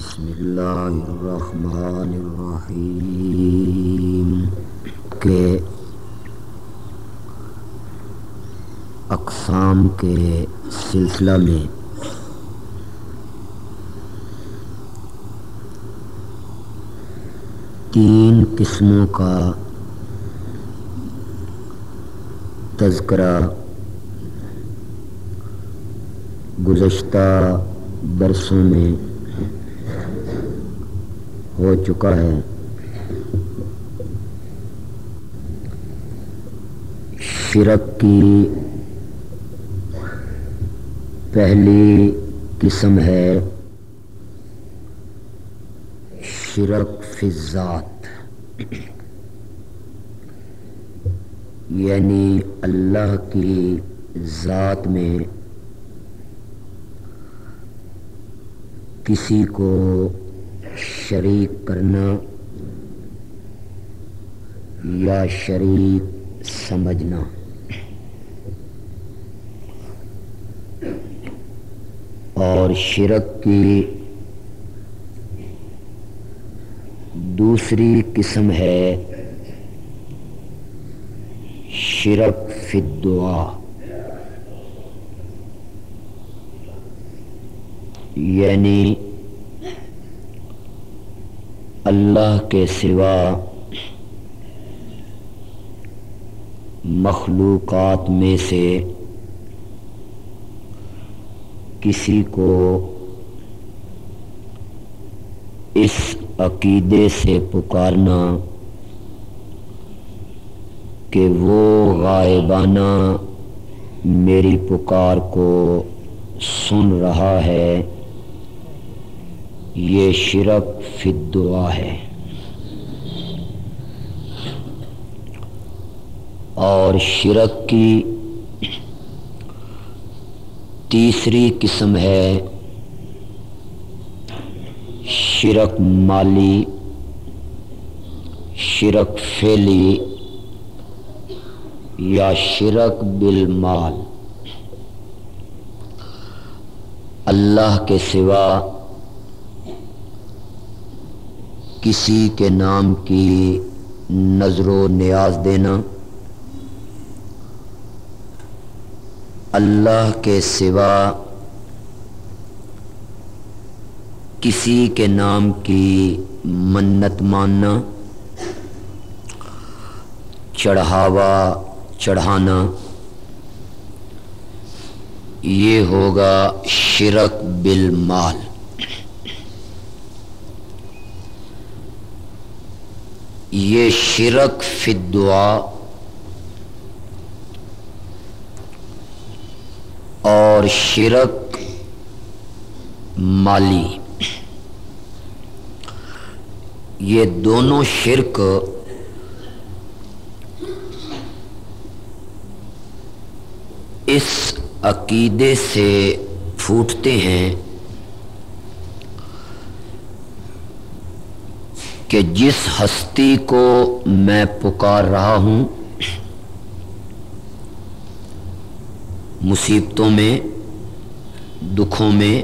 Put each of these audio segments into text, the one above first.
بسم اللہ الرحمن الرحیم کے اقسام کے سلسلہ میں تین قسموں کا تذکرہ گزشتہ برسوں میں ہو چکا ہے۔ شرک کی پہلی قسم ہے۔ شرک فضات یعنی اللہ کی ذات میں کسی کو شریک کرنا، یا شریک سمجھنا۔ اور شرک کی دوسری قسم ہے شرک فی دعا یعنی اللہ کے سوا مخلوقات میں سے کسی کو اس عقیدے سے پکارنا کہ وہ غائبانہ میری پکار کو سن رہا ہے یہ شرک فی دعا ہے۔ اور شرک کی تیسری قسم ہے شرک مالی، شرک فیلی یا شرک بالمال۔ اللہ کے سوا کسی کے نام کی نظر و نیاز دینا۔ اللہ کے سوا کسی کے نام کی منت ماننا، چڑھاوا چڑھانا۔ یہ ہوگا شرک بالمال۔ یہ شرک فی دعا اور شرک مالی۔ یہ دونوں شرک اس عقیدے سے پھوٹتے ہیں۔ کہ جس ہستی کو میں پکار رہا ہوں، مصیبتوں میں، دکھوں میں،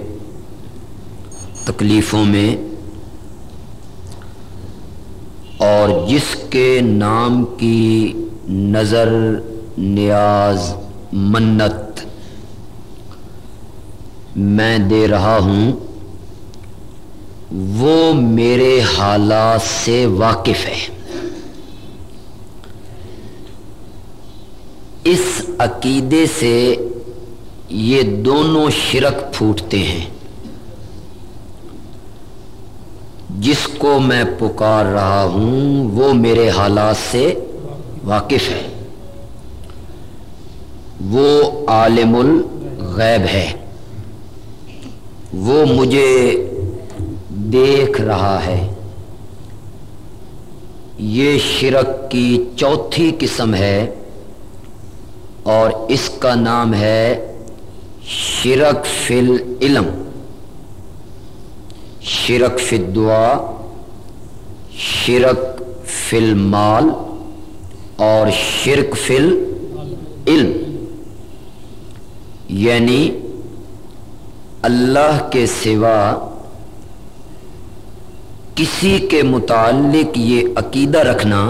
تکلیفوں میں، اور جس کے نام کی نظر نیاز، منت میں دے رہا ہوں وہ میرے حالات سے واقف ہے۔ اس عقیدے سے یہ دونوں شرک پھوٹتے ہیں۔ جس کو میں پکار رہا ہوں وہ میرے حالات سے واقف ہے۔ وہ عالم الغیب ہے۔ وہ مجھے دیکھ رہا ہے۔ یہ شرک کی چوتھی قسم ہے اور اس کا نام ہے شرک فی العلم۔ شرک فی دعا شرک فی المال اور شرک فی العلم۔ یعنی اللہ کے سوا کسی کے متعلق یہ عقیدہ رکھنا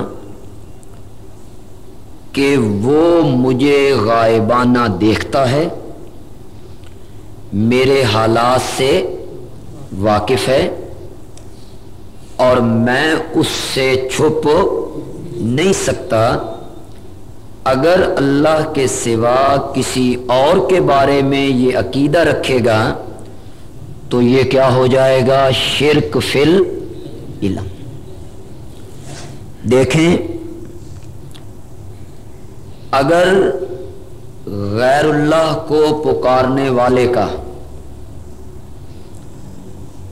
کہ وہ مجھے غائبانہ دیکھتا ہے، میرے حالات سے واقف ہے اور میں اس سے چھپ نہیں سکتا۔ اگر اللہ کے سوا کسی اور کے بارے میں یہ عقیدہ رکھے گا تو یہ کیا ہو جائے گا؟ شرک فل علم دیکھیں اگر غیر اللہ کو پکارنے والے کا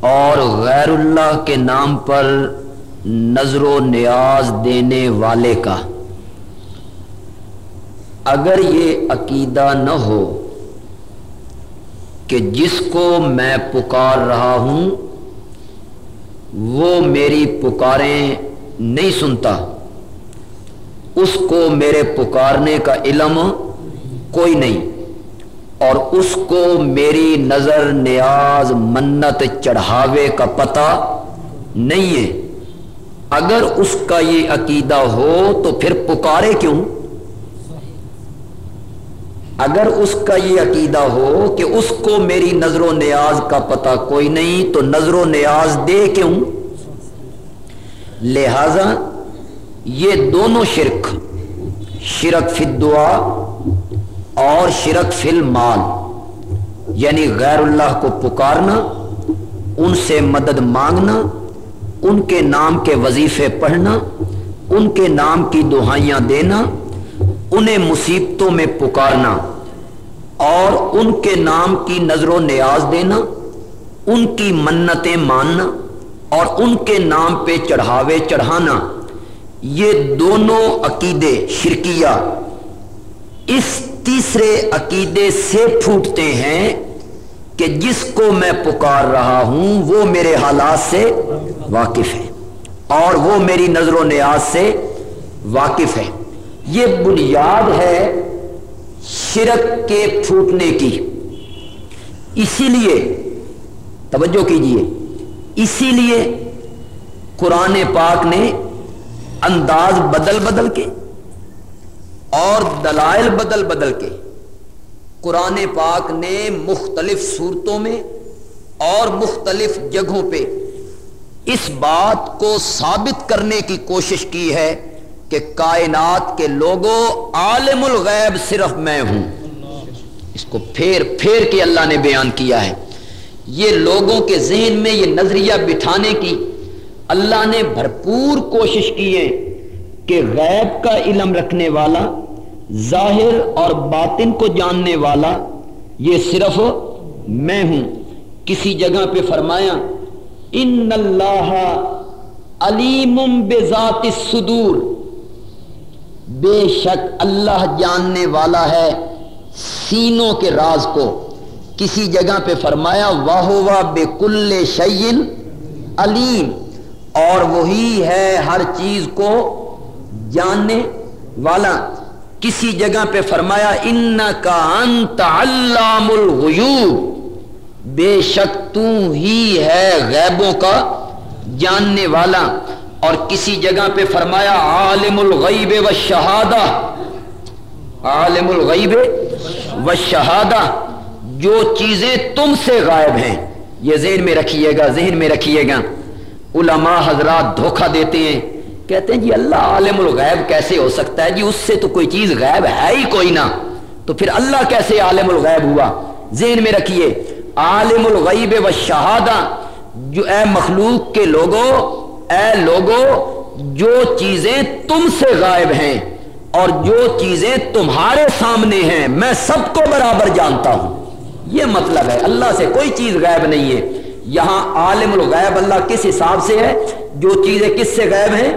اور غیر اللہ کے نام پر نظر و نیاز دینے والے کا اگر یہ عقیدہ نہ ہو کہ جس کو میں پکار رہا ہوں وہ میری پکاریں نہیں سنتا۔ اس کو میرے پکارنے کا علم کوئی نہیں، اور اس کو میری نظر نیاز منت چڑھاوے کا پتہ نہیں ہے۔ اگر اس کا یہ عقیدہ ہو تو پھر پکارے کیوں؟ اگر اس کا یہ عقیدہ ہو کہ اس کو میری نظر و نیاز کا پتہ کوئی نہیں، تو نظر و نیاز دے کیوں؟ لہذا یہ دونوں شرک شرک فی دعا اور شرک فی المال یعنی غیر اللہ کو پکارنا، ان سے مدد مانگنا، ان کے نام کے وظیفے پڑھنا، ان کے نام کی دہائیاں دینا انہیں مصیبتوں میں پکارنا اور ان کے نام کی نظر و نیاز دینا، ان کی منتیں ماننا اور ان کے نام پہ چڑھاوے چڑھانا، یہ دونوں عقیدے شرکیہ اس تیسرے عقیدے سے پھوٹتے ہیں کہ جس کو میں پکار رہا ہوں وہ میرے حالات سے واقف ہے اور وہ میری نظر و نیاز سے واقف ہے۔ یہ بنیاد ہے شرک کے پھوٹنے کی۔ اسی لیے، توجہ کیجیے، اسی لیے قرآن پاک نے انداز بدل بدل کے اور دلائل بدل بدل کے قرآن پاک نے مختلف صورتوں میں اور مختلف جگہوں پہ اس بات کو ثابت کرنے کی کوشش کی ہے۔ کہ کائنات کے لوگوں عالم الغیب صرف میں ہوں۔ اس کو پھیر پھیر کے اللہ نے بیان کیا ہے۔ یہ لوگوں کے ذہن میں یہ نظریہ بٹھانے کی اللہ نے بھرپور کوشش کی ہے کہ غیب کا علم رکھنے والا، ظاہر اور باطن کو جاننے والا، یہ صرف میں ہوں۔ کسی جگہ پہ فرمایا، ان اللہ علیم بذات الصدور بے شک اللہ جاننے والا ہے سینوں کے راز کو۔ کسی جگہ پہ فرمایا واہ واہ بے کل شعین علیم۔ اور وہی ہے ہر چیز کو جاننے والا۔ کسی جگہ پہ فرمایا ان کا انت علام الغیوب۔ بے شک تو ہی ہے غیبوں کا جاننے والا۔ اور کسی جگہ پہ فرمایا، عالم الغیب و شہادہ، عالم الغیب و شہادہ، جو چیزیں تم سے غائب ہیں، یہ ذہن میں رکھیے گا، ذہن میں رکھیے گا، علماء حضرات دھوکہ دیتے ہیں، کہتے ہیں جی اللہ عالم الغیب کیسے ہو سکتا ہے جی اس سے تو کوئی چیز غائب ہے ہی کوئی نہ، تو پھر اللہ کیسے عالم الغیب ہوا، ذہن میں رکھیے، عالم الغیب و شہادہ، جو اے مخلوق کے لوگوں اے لوگو، جو چیزیں تم سے غائب ہیں اور جو چیزیں تمہارے سامنے ہیں، میں سب کو برابر جانتا ہوں۔ یہ مطلب ہے، اللہ سے کوئی چیز غائب نہیں ہے۔ یہاں عالم الغیب اللہ کس حساب سے ہے؟ جو چیزیں کس سے غائب ہیں؟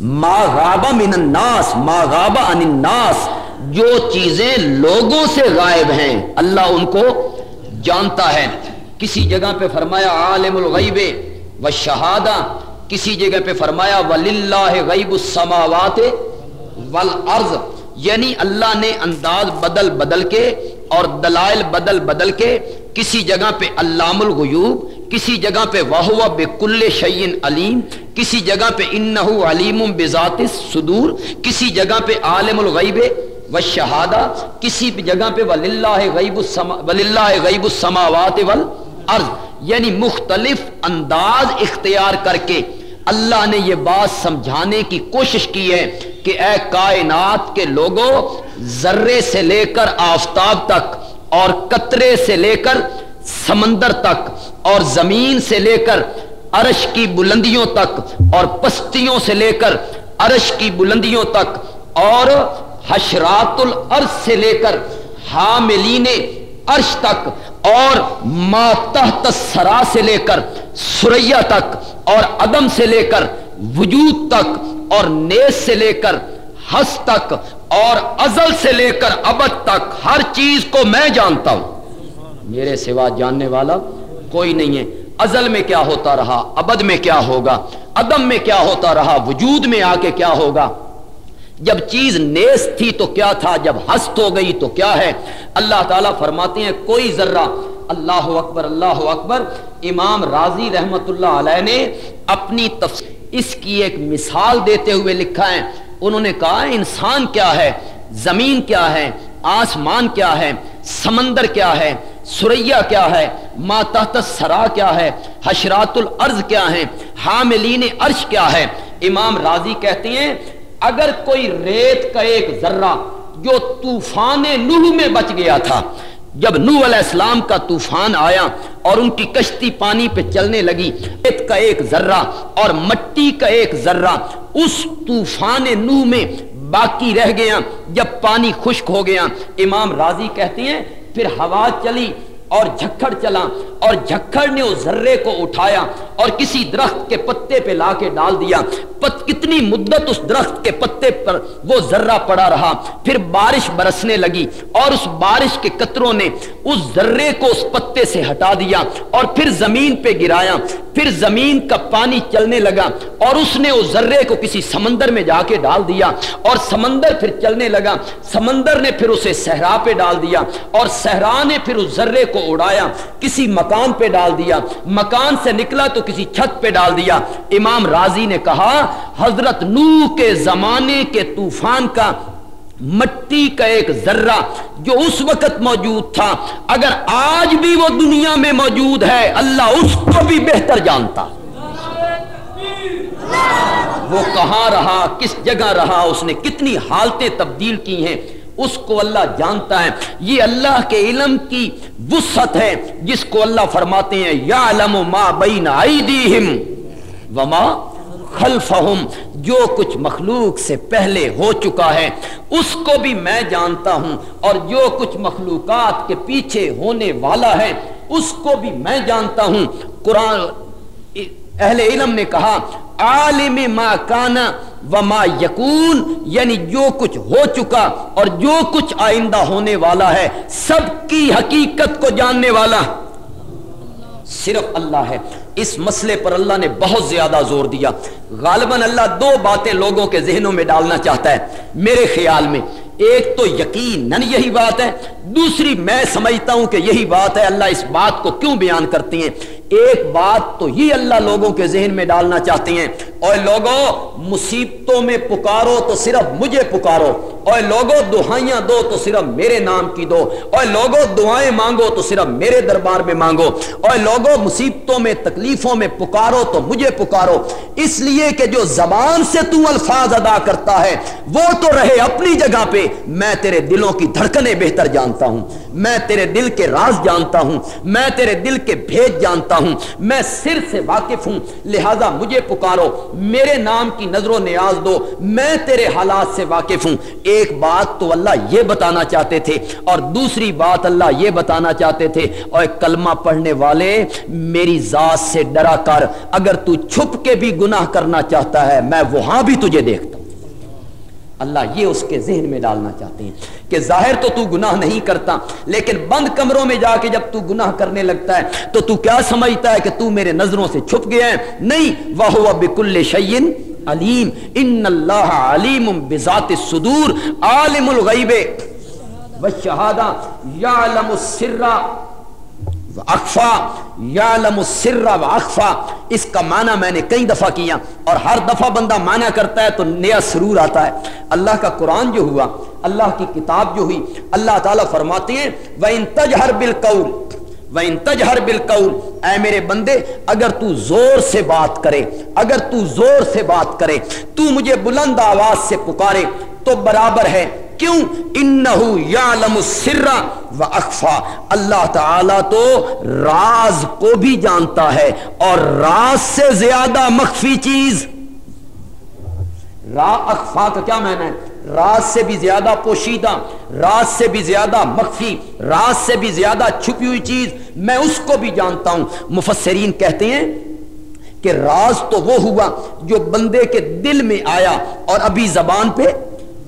ما غابہ من الناس، ما غابہ عن الناس۔ جو چیزیں لوگوں سے غائب ہیں، اللہ ان کو جانتا ہے۔ کسی جگہ پہ فرمایا، عالم الغیب و شہادہ کسی جگہ پہ فرمایا وللہ غیب السماوات والارض یعنی اللہ نے انداز بدل بدل کے اور دلائل بدل بدل کے کسی جگہ پہ علام الغیوب، کسی جگہ پہ واہ بے کل شعین علیم کسی جگہ پہ انہو علیم بذات صدور کسی جگہ پہ عالم الغیب و شہادہ، کسی جگہ پہ وللہ غیب السما وللہ غیب السماوات والارض یعنی مختلف انداز اختیار کر کے اللہ نے یہ بات سمجھانے کی کوشش کی ہے کہ اے کائنات کے لوگوں ذرے سے لے کر آفتاب تک اور قطرے سے لے کر سمندر تک اور زمین سے لے کر عرش کی بلندیوں تک اور پستیوں سے لے کر عرش کی بلندیوں تک اور حشرات الارض سے لے کر حاملین عرش تک اور ما تحت سرا سے لے کر سریا تک اور عدم سے لے کر وجود تک اور نیز سے لے کر ہس تک اور ازل سے لے کر ابد تک ہر چیز کو میں جانتا ہوں۔ میرے سوا جاننے والا کوئی نہیں ہے۔ ازل میں کیا ہوتا رہا؟ ابد میں کیا ہوگا؟ عدم میں کیا ہوتا رہا؟ وجود میں آ کے کیا ہوگا؟ جب چیز نیس تھی تو کیا تھا؟ جب ہست ہو گئی تو کیا ہے؟ اللہ تعالیٰ فرماتے ہیں، کوئی ذرہ، اللہ اکبر اللہ اکبر، امام راضی رحمت اللہ علیہ نے اپنی تفسیر اس کی ایک مثال دیتے ہوئے لکھا ہے۔ انہوں نے کہا، انسان کیا ہے؟ زمین کیا ہے؟ آسمان کیا ہے؟ سمندر کیا ہے؟ سریا کیا ہے؟ ما تحت سرا کیا ہے؟ حشرات الارض کیا ہے حاملین عرش کیا ہے؟ امام راضی کہتے ہیں اگر کوئی ریت کا ایک ذرہ جو طوفان نوح میں بچ گیا تھا، جب نوح علیہ السلام کا طوفان آیا اور ان کی کشتی پانی پہ چلنے لگی، ریت کا ایک ذرہ اور مٹی کا ایک ذرہ اس طوفان نوح میں باقی رہ گیا، جب پانی خشک ہو گیا۔ امام راضی کہتے ہیں، پھر ہوا چلی۔ اور جھکڑ چلا اور جھکڑ نے اس ذرے کو اٹھایا اور کسی درخت کے پتے پہ لا کے ڈال دیا۔ پت کتنی مدت اس درخت کے پتے پر وہ ذرہ پڑا رہا۔ پھر بارش برسنے لگی اور اس بارش کے قطروں نے اس ذرے کو اس پتے سے ہٹا دیا اور پھر زمین پہ گرایا۔ پھر زمین کا پانی چلنے لگا اور اس نے اس ذرے کو کسی سمندر میں جا کے ڈال دیا اور سمندر پھر چلنے لگا۔ سمندر نے پھر اسے صحرا پہ ڈال دیا اور صحرا نے پھر اس ذرے کو کو اڑایا، کسی مکان پہ ڈال دیا، مکان سے نکلا تو کسی چھت پہ ڈال دیا۔ امام راضی نے کہا، حضرت نو کے زمانے کے طوفان کا مٹی کا ایک ذرہ جو اس وقت موجود تھا، اگر آج بھی وہ دنیا میں موجود ہے، اللہ اس کو بھی بہتر جانتا۔ وہ کہاں رہا، کس جگہ رہا، اس نے کتنی حالتیں تبدیل کی ہیں۔ اس کو اللہ جانتا ہے۔ یہ اللہ کے علم کی وسعت ہے، جس کو اللہ فرماتے ہیں یا علم ما بین ایدیہم وما خلفہم۔ جو کچھ مخلوق سے پہلے ہو چکا ہے، اس کو بھی میں جانتا ہوں۔ اور جو کچھ مخلوقات کے پیچھے ہونے والا ہے، اس کو بھی میں جانتا ہوں۔ قرآن اہل علم نے کہا، عالم ما کانا و ما یکون یعنی جو کچھ ہو چکا اور جو کچھ آئندہ ہونے والا ہے، سب کی حقیقت کو جاننے والا صرف اللہ ہے۔ اس مسئلے پر اللہ نے بہت زیادہ زور دیا۔ غالباً اللہ دو باتیں لوگوں کے ذہنوں میں ڈالنا چاہتا ہے۔ میرے خیال میں، ایک تو یقین یہی بات ہے، دوسری میں سمجھتا ہوں کہ یہی بات ہے، اللہ اس بات کو کیوں بیان کرتی ہیں؟ ایک بات تو یہ اللہ لوگوں کے ذہن میں ڈالنا چاہتے ہیں۔ اور لوگوں مصیبتوں میں پکارو تو صرف مجھے پکارو۔ اور لوگوں دہائیاں دو تو صرف میرے نام کی دو۔ اور لوگوں دعائیں مانگو تو صرف میرے دربار میں مانگو۔ اور لوگوں مصیبتوں میں، تکلیفوں میں پکارو تو مجھے پکارو۔ اس لیے کہ جو زبان سے تو الفاظ ادا کرتا ہے، وہ تو رہے اپنی جگہ پہ۔ میں تیرے دلوں کی دھڑکنیں بہتر جانتا ہوں۔ میں تیرے دل کے راز جانتا ہوں۔ میں تیرے دل کے بھیج جانتا ہوں ہوں، میں سر سے واقف ہوں، لہذا مجھے پکارو، میرے نام کی نظر و نیاز دو، میں تیرے حالات سے واقف ہوں۔ ایک بات تو اللہ یہ بتانا چاہتے تھے اور دوسری بات اللہ یہ بتانا چاہتے تھے اور کلمہ پڑھنے والے، میری ذات سے ڈرا کر، اگر تو چھپ کے بھی گناہ کرنا چاہتا ہے، میں وہاں بھی تجھے دیکھتا ہوں۔ اللہ یہ اس کے ذہن میں ڈالنا چاہتے ہیں۔ کہ ظاہر تو تو گناہ نہیں کرتا، لیکن بند کمروں میں جا کے جب تو گناہ کرنے لگتا ہے، تو تو کیا سمجھتا ہے کہ تو میرے نظروں سے چھپ گیا ہے؟ نہیں وہ بکل شعین علیم ان اللہ علیم بذات الصدور عالم الغیب والشہادہ یعلم السرہ اخفا یا لم و اخفا اس کا معنی میں نے کئی دفعہ کیا اور ہر دفعہ بندہ معنی کرتا ہے تو نیا سرور آتا ہے۔ اللہ کا قرآن جو ہوا، اللہ کی کتاب جو ہوئی، اللہ تعالیٰ فرماتے ہیں وہ ان تجہر بالقول وہ ان تجہر اے میرے بندے، اگر تو زور سے بات کرے، اگر تو زور سے بات کرے، تو مجھے بلند آواز سے پکارے، تو برابر ہے۔ کیوں؟ انہو یعلم السر و اخفا اللہ تعالی تو راز کو بھی جانتا ہے اور راز سے زیادہ مخفی چیز۔ را اخفا کا کیا معنی ہے؟ راز سے بھی زیادہ پوشیدہ، راز سے بھی زیادہ مخفی، راز سے بھی زیادہ چھپی ہوئی چیز۔ میں اس کو بھی جانتا ہوں۔ مفسرین کہتے ہیں کہ راز تو وہ ہوا جو بندے کے دل میں آیا اور ابھی زبان پہ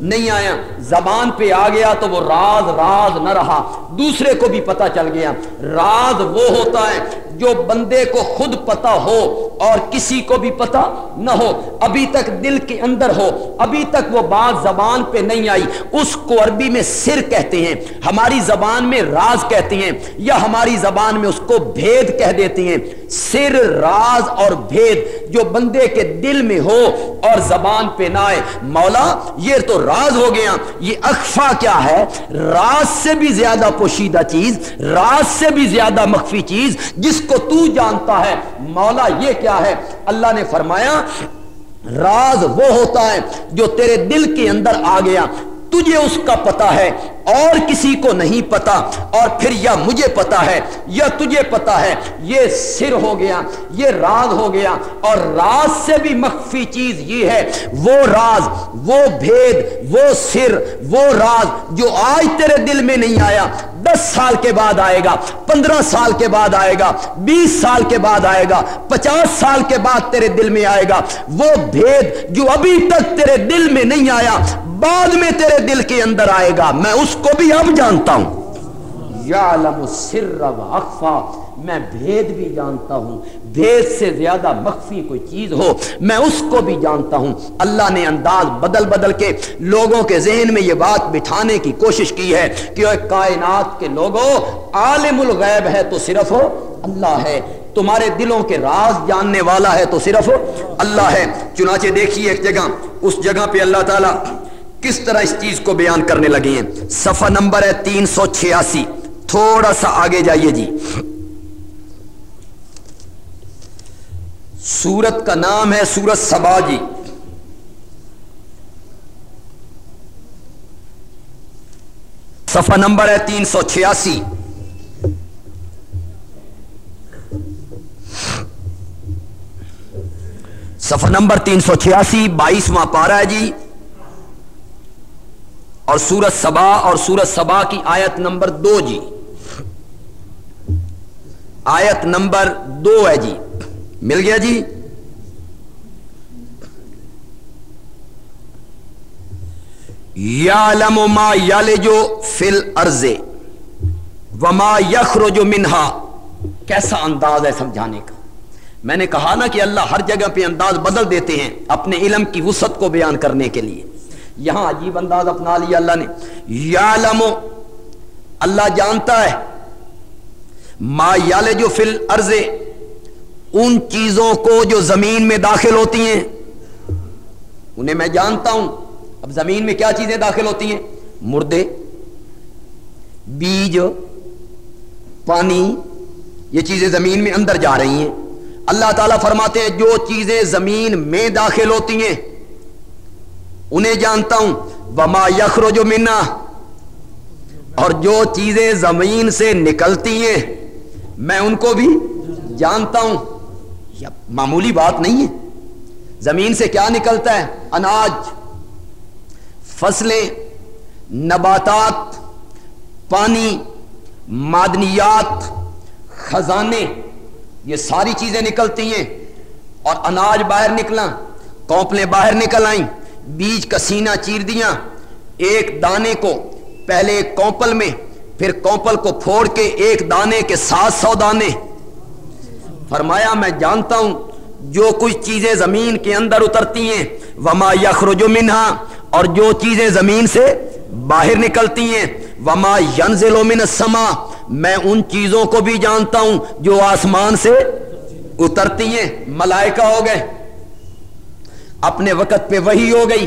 نہیں آیا۔ زبان پہ آ گیا تو وہ راز راز نہ رہا۔ دوسرے کو بھی پتا چل گیا۔ راز وہ ہوتا ہے جو بندے کو خود پتا ہو اور کسی کو بھی پتا نہ ہو۔ ابھی تک دل کے اندر ہو۔ ابھی تک وہ بات زبان پہ نہیں آئی۔ اس کو عربی میں سر کہتے ہیں۔ ہماری زبان میں راز کہتے ہیں۔ یا ہماری زبان میں اس کو بھید کہہ دیتے ہیں۔ سر، راز اور بھید جو بندے کے دل میں ہو اور زبان پہ نہ آئے۔ مولا، یہ تو راز ہو گیا۔ یہ اخفا کیا ہے؟ راز سے بھی زیادہ پوشیدہ چیز، راز سے بھی زیادہ مخفی چیز جس کو تو جانتا ہے۔ مولا یہ کیا ہے؟ اللہ نے فرمایا، راز وہ ہوتا ہے جو تیرے دل کے اندر آ گیا۔ تجھے اس کا پتا ہے، اور کسی کو نہیں پتا اور پھر یا مجھے پتا ہے، یا تجھے پتا ہے۔ یہ سر ہو گیا، یہ راز ہو گیا، اور راز سے بھی مخفی چیز یہ ہے، وہ راز، وہ بھید، وہ سر، وہ راز جو آج تیرے دل میں نہیں آیا، دس سال کے بعد آئے گا، پندرہ سال کے بعد آئے گا، بیس سال کے بعد آئے گا، پچاس سال کے بعد تیرے دل میں آئے گا، وہ بھید جو ابھی تک تیرے دل میں نہیں آیا بعد میں تیرے دل کے اندر آئے گا، میں اس کو بھی اب جانتا ہوں۔ یعلم سر اخفا میں بھید بھی جانتا ہوں۔ بھید سے زیادہ مخفی کوئی چیز ہو، میں اس کو بھی جانتا ہوں۔ اللہ نے انداز بدل بدل کے لوگوں کے ذہن میں یہ بات بٹھانے کی کوشش کی ہے کہ کائنات کے لوگوں عالم الغیب ہے تو صرف ہو، اللہ ہے۔ تمہارے دلوں کے راز جاننے والا ہے تو صرف اللہ ہے۔ چنانچہ دیکھیے ایک جگہ، اس جگہ پہ اللہ تعالیٰ کس طرح اس چیز کو بیان کرنے لگے ہیں؟ صفحہ نمبر ہے تین سو چھیاسی۔ تھوڑا سا آگے جائیے جی۔ سورت کا نام ہے سورت سبا جی۔ صفحہ نمبر ہے تین سو چھیاسی۔ صفحہ نمبر تین سو چھیاسی، بائیسواں پارا ہے جی۔ اور سورت سبا اور سورت سبا کی آیت نمبر دو جی۔ آیت نمبر دو ہے جی۔ مل گیا جی؟ یا لم ما یال جو فل ارزے وما یخر جو منہا۔ کیسا انداز ہے سمجھانے کا۔ میں نے کہا نا کہ اللہ ہر جگہ پہ انداز بدل دیتے ہیں اپنے علم کی وسط کو بیان کرنے کے لیے۔ یہاں عجیب انداز اپنا لیا اللہ نے۔ یا لمو اللہ جانتا ہے۔ ما یال جو فل ارض ان چیزوں کو جو زمین میں داخل ہوتی ہیں۔ انہیں میں جانتا ہوں۔ اب زمین میں کیا چیزیں داخل ہوتی ہیں؟ مردے، بیج، پانی، یہ چیزیں زمین میں اندر جا رہی ہیں۔ اللہ تعالیٰ فرماتے ہیں، جو چیزیں زمین میں داخل ہوتی ہیں انہیں جانتا ہوں۔ وما یخرو جو منا اور جو چیزیں زمین سے نکلتی ہیں، میں ان کو بھی جانتا ہوں۔ معمولی بات نہیں ہے۔ زمین سے کیا نکلتا ہے؟ اناج، فصلیں، نباتات، پانی، معدنیات، خزانے۔ یہ ساری چیزیں نکلتی ہیں۔ اور اناج باہر نکلا کوپلیں باہر نکل آئیں۔ بیج کا سینہ چیر دیا ایک دانے کو پہلے ایک کوپل میں، پھر کوپل کو پھوڑ کے ایک دانے کے سات سو دانے۔ فرمایا، میں جانتا ہوں، جو کچھ چیزیں زمین کے اندر اترتی ہیں، وما یخرج منہا، اور جو چیزیں زمین سے باہر نکلتی ہیں، وما ینزل من السما میں ان چیزوں کو بھی جانتا ہوں، جو آسمان سے اترتی ہیں۔ ملائکہ ہو گئے۔ اپنے وقت پہ وہی ہو گئی،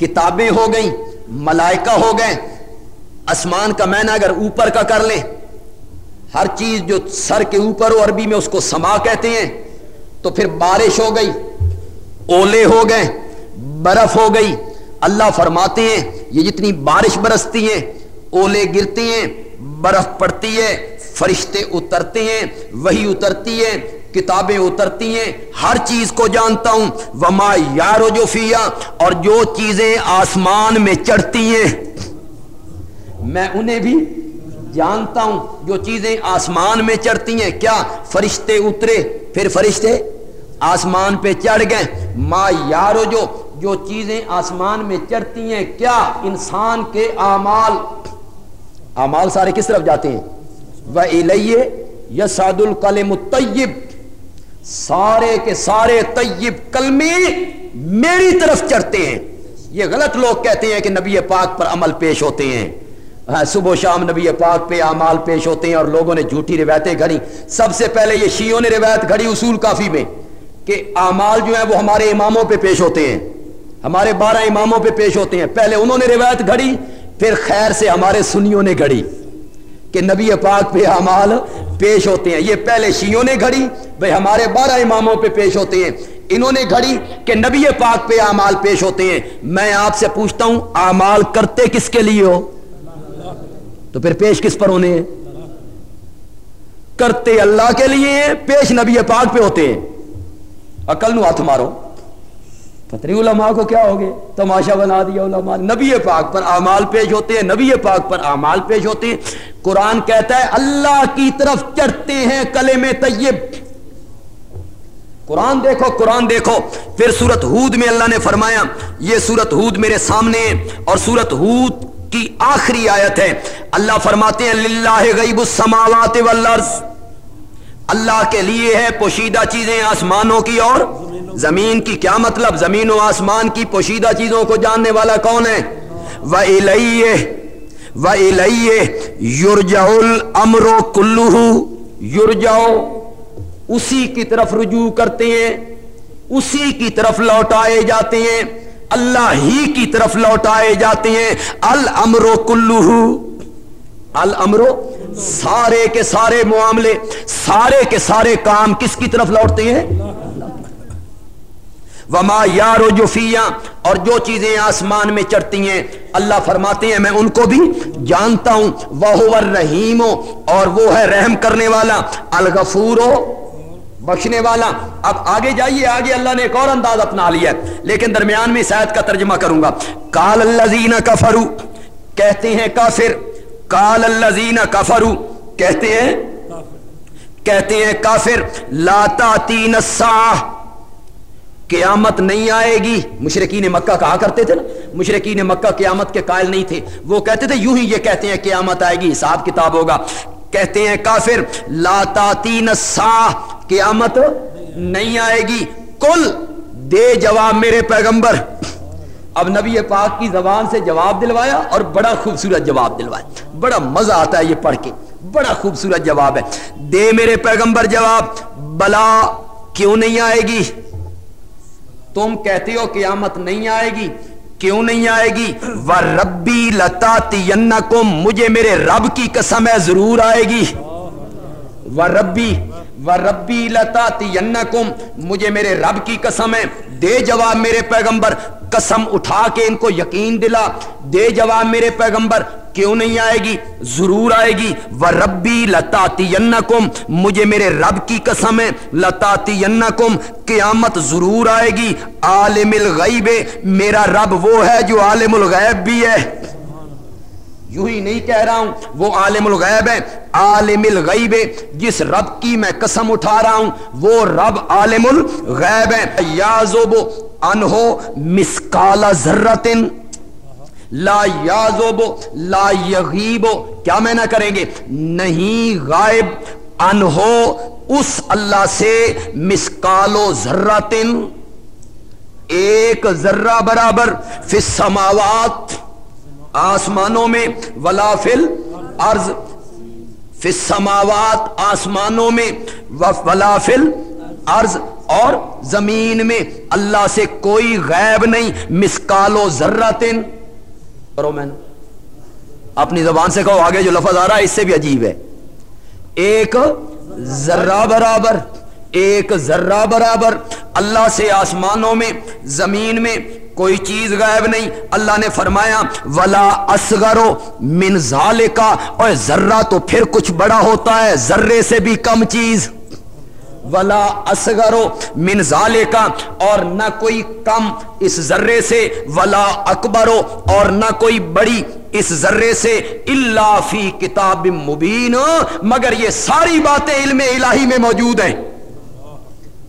کتابیں ہو گئیں، ملائکہ ہو گئے آسمان کا معنی اگر اوپر کا کر لیں، ہر چیز جو سر کے اوپر ہو عربی میں اس کو سما کہتے ہیں، تو پھر بارش ہو گئی، اولے ہو گئے، برف ہو گئی۔ اللہ فرماتے ہیں، یہ جتنی بارش برستی ہیں، اولے گرتی ہیں، برف پڑتی ہے، فرشتے اترتے ہیں، وہی اترتی ہے۔ کتابیں اترتی ہیں، ہر چیز کو جانتا ہوں۔ وما یارو جو فیا اور جو چیزیں آسمان میں چڑھتی ہیں۔ میں انہیں بھی جانتا ہوں، جو چیزیں آسمان میں چڑھتی ہیں۔ کیا فرشتے اترے؟ پھر فرشتے آسمان پہ چڑھ گئے۔ ما یارو جو جو چیزیں آسمان میں چڑھتی ہیں، کیا انسان کے اعمال؟ اعمال سارے کس طرف جاتے ہیں؟ وہ یساد القلم الطیب سارے کے سارے طیب کلمی میری طرف چڑھتے ہیں۔ یہ غلط لوگ کہتے ہیں کہ نبی پاک پر عمل پیش ہوتے ہیں۔ ہاں، صبح و شام نبی پاک پہ اعمال پیش ہوتے ہیں اور لوگوں نے جھوٹی روایتیں گھڑی سب سے پہلے یہ شیعوں نے روایت گھڑی اصول کافی میں کہ اعمال جو ہیں وہ ہمارے اماموں پہ پیش ہوتے ہیں۔ ہمارے بارہ اماموں پہ پیش ہوتے ہیں۔ پہلے انہوں نے روایت گھڑی پھر خیر سے ہمارے سنیوں نے گھڑی۔ کہ نبی پاک پہ اعمال پیش ہوتے ہیں۔ یہ پہلے شیعوں نے گھڑی بھائی ہمارے بارہ اماموں پہ پیش ہوتے ہیں۔ انہوں نے گھڑی کہ نبی پاک پہ اعمال پیش ہوتے ہیں۔ میں آپ سے پوچھتا ہوں، اعمال کرتے کس کے لیے ہو؟ تو پھر پیش کس پر ہونے ہیں؟ کرتے اللہ کے لیے ہیں، پیش نبی پاک پہ ہوتے ہیں۔ عقل نو ہاتھ مارو۔ پتری علماء کو کیا ہوگے تماشا بنا دیا علماء نبی پاک پر اعمال پیش ہوتے ہیں، نبی پاک پر اعمال پیش ہوتے ہیں۔ قرآن کہتا ہے، اللہ کی طرف چڑھتے ہیں کلے میں طیب۔ قرآن دیکھو قرآن دیکھو۔ پھر سورت ہود میں اللہ نے فرمایا، یہ سورت ہود میرے سامنے اور سورت ہود کی آخری آیت ہے۔ اللہ فرماتے ہیں، للہ غیب السماوات والارض۔ اللہ کے لیے ہے پوشیدہ چیزیں آسمانوں کی اور زمین کی۔ کیا مطلب؟ زمین و آسمان کی پوشیدہ چیزوں کو جاننے والا کون ہے؟ وہ و یورجا امرو کلو یورجاؤ اسی کی طرف رجوع کرتے ہیں، اسی کی طرف لوٹائے جاتے ہیں، اللہ ہی کی طرف لوٹائے جاتے ہیں المرو کلو المرو سارے کے سارے معاملے، سارے کے سارے کام کس کی طرف لوٹتے ہیں؟ وما یارو جوفیاں اور جو چیزیں آسمان میں چڑھتی ہیں، اللہ فرماتے ہیں، میں ان کو بھی جانتا ہوں۔ وہ رحیم اور وہ ہے رحم کرنے والا، الغفور بخشنے والا۔ اب آگے جائیے، آگے اللہ نے ایک اور انداز اپنا لیا ہے۔ لیکن درمیان میں شاید کا ترجمہ کروں گا۔ کال اللہ کفرو کہتے ہیں کافر۔ کال اللہ کفرو کہتے ہیں؟ کہتے ہیں کافر۔ لاتا تین قیامت نہیں آئے گی۔ مشرقین مکہ کہا کرتے تھے نا؟ مشرقین مکہ قیامت کے قائل نہیں تھے۔ وہ کہتے تھے، یوں ہی یہ کہتے ہیں، قیامت آئے گی، حساب کتاب ہوگا۔ کہتے ہیں کافر، لا تین سا قیامت نہیں آئے گی۔ کل دے جواب میرے پیغمبر۔ اب نبی پاک کی زبان سے جواب دلوایا اور بڑا خوبصورت جواب دلوایا۔ بڑا مزہ آتا ہے یہ پڑھ کے۔ بڑا خوبصورت جواب ہے۔ دے میرے پیغمبر جواب۔ بلا کیوں نہیں آئے گی؟ تم کہتے ہو قیامت نہیں آئے گی، کیوں نہیں آئے گی؟ وہ ربی لتا مجھے میرے رب کی قسم ہے ضرور آئے گی۔ وہ ربی و ربی لتا مجھے میرے رب کی قسم ہے۔ دے جواب میرے پیغمبر، قسم اٹھا کے ان کو یقین دلا۔ دے جواب میرے پیغمبر، کیوں نہیں آئے گی؟ ضرور آئے گی۔ وہ ربی لتاتی مجھے میرے رب کی قسم ہے۔ لتاتی قیامت ضرور آئے گی۔ عالم الغیب، میرا رب وہ ہے جو عالم الغیب بھی ہے۔ یوں ہی نہیں کہہ رہا ہوں، وہ عالم الغیب ہے، عالم الغیب جس رب کی میں قسم اٹھا رہا ہوں، وہ رب عالم الغیب ہے۔ یازوب انہو مسکالا ذرتن۔ لا یازوب لا یغیب۔ کیا میں نہ کریں گے؟ نہیں غائب، انہو اس اللہ سے مسکالو ذرتن۔ ایک ذرہ برابر فی السماوات۔ آسمانوں میں ولا فل ارض فسماوات آسمانوں میں ولافل عرض اور زمین میں اللہ سے کوئی غیب نہیں مسکال و ذرہ تن کرو میں اپنی زبان سے کہو، آگے جو لفظ آ رہا ہے، اس سے بھی عجیب ہے۔ ایک ذرہ برابر، ایک ذرہ برابر، اللہ سے آسمانوں میں، زمین میں کوئی چیز غائب نہیں۔ اللہ نے فرمایا، ولا اصغرو من ذالکا اور ذرہ تو پھر کچھ بڑا ہوتا ہے، ذرے سے بھی کم چیز۔ ولا اصغرو من ذالکا اور نہ کوئی کم اس ذرے سے، ولا اکبرو اور نہ کوئی بڑی اس ذرے سے۔ اللہ فی کتاب مبین مگر یہ ساری باتیں علم الہی میں موجود ہیں۔